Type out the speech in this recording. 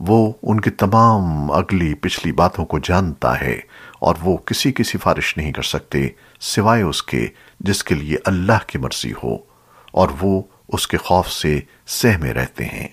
وہ ان کی تمام اگلی پچھلی باتوں کو جانتا ہے اور وہ کسی کی سفارش نہیں کر سکتے سوائے اس کے جس کے لیے اللہ کی مرضی ہو اور وہ اس کے خوف سے سہمے رہتے ہیں۔